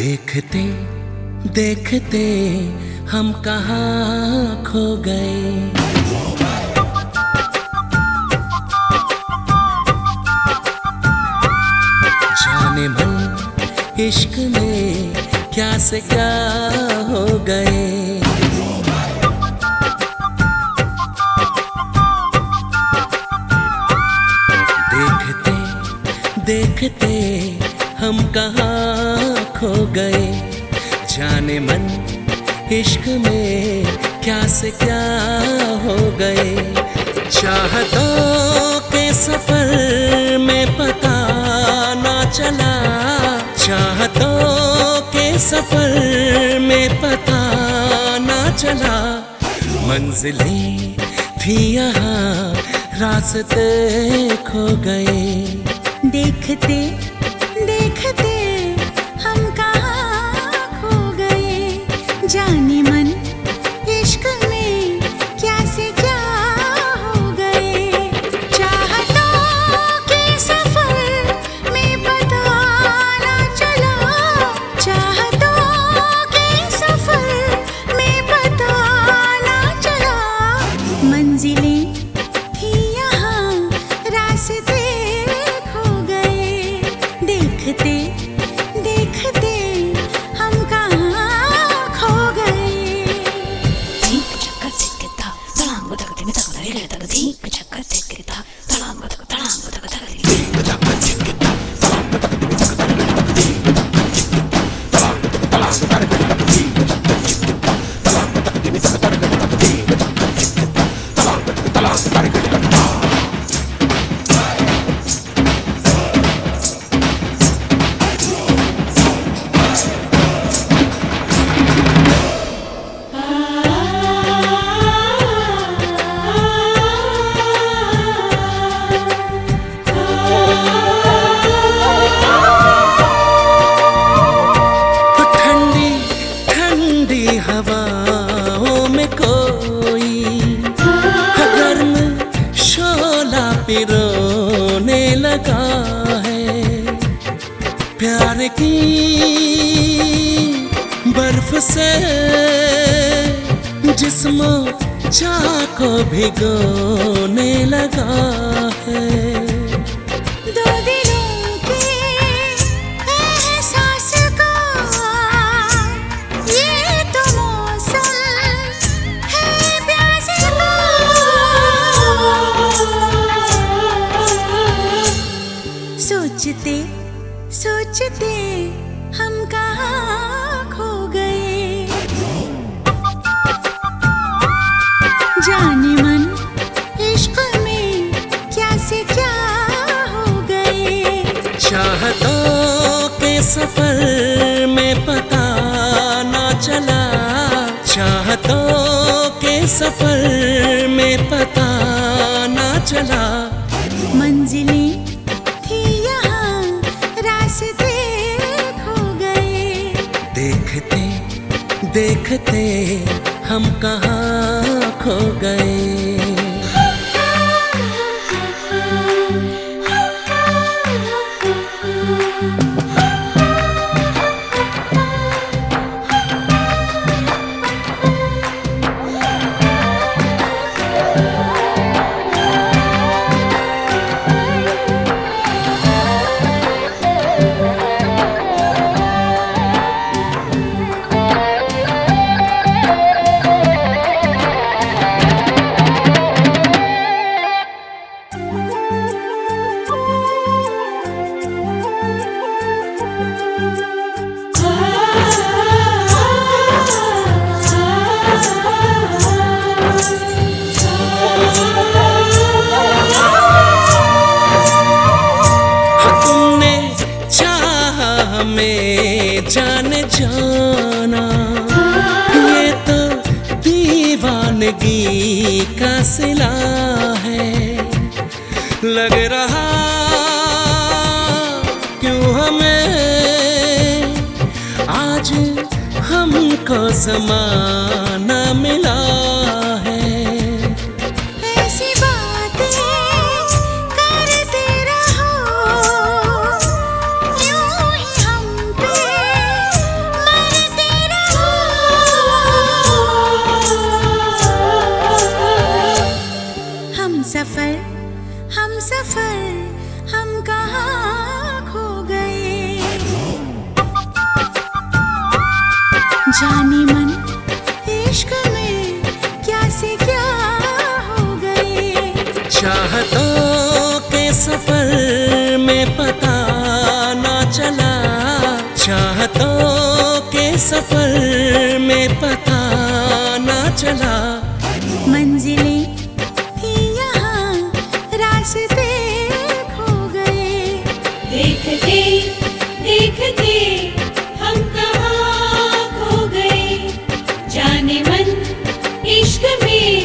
देखते देखते हम कहाँ खो गए। इश्क में क्या से क्या हो गए। देखते देखते हम कहाँ खो गए। जाने मन इश्क में क्या से क्या हो गए। चाहतों के सफ़र में पता ना चला। चाहतों के सफ़र में पता ना चला। मंजिलें थी यहाँ, रास्ते खो गए। देखते खो गए। देखते देखते हम कहाँ खो गए। चक्कर रे चक्कर। प्यार की बर्फ़ से जिस्मों चाह को भिगोने लगा है। तो सोचते सोचते हम कहाँ खो गए? जाने मन, इश्क में क्या से क्या हो गए? चाहतों के सफ़र में पता ना चला। चाहतों के सफ़र में पता ना चला। देखते देखते हम कहाँ खो गए। हमें जान जाना। ये तो दीवानगी का सिला है। लग रहा क्यों हमें? आज हमको जमाना मिला। सफ़र हम सफ़र हम कहाँ खो गए? जानी मन इश्क में क्या से क्या हो गए? चाहतों के सफ़र में पता ना चला। चाहतों के सफ़र में पता ना चला। मंजिल इश्क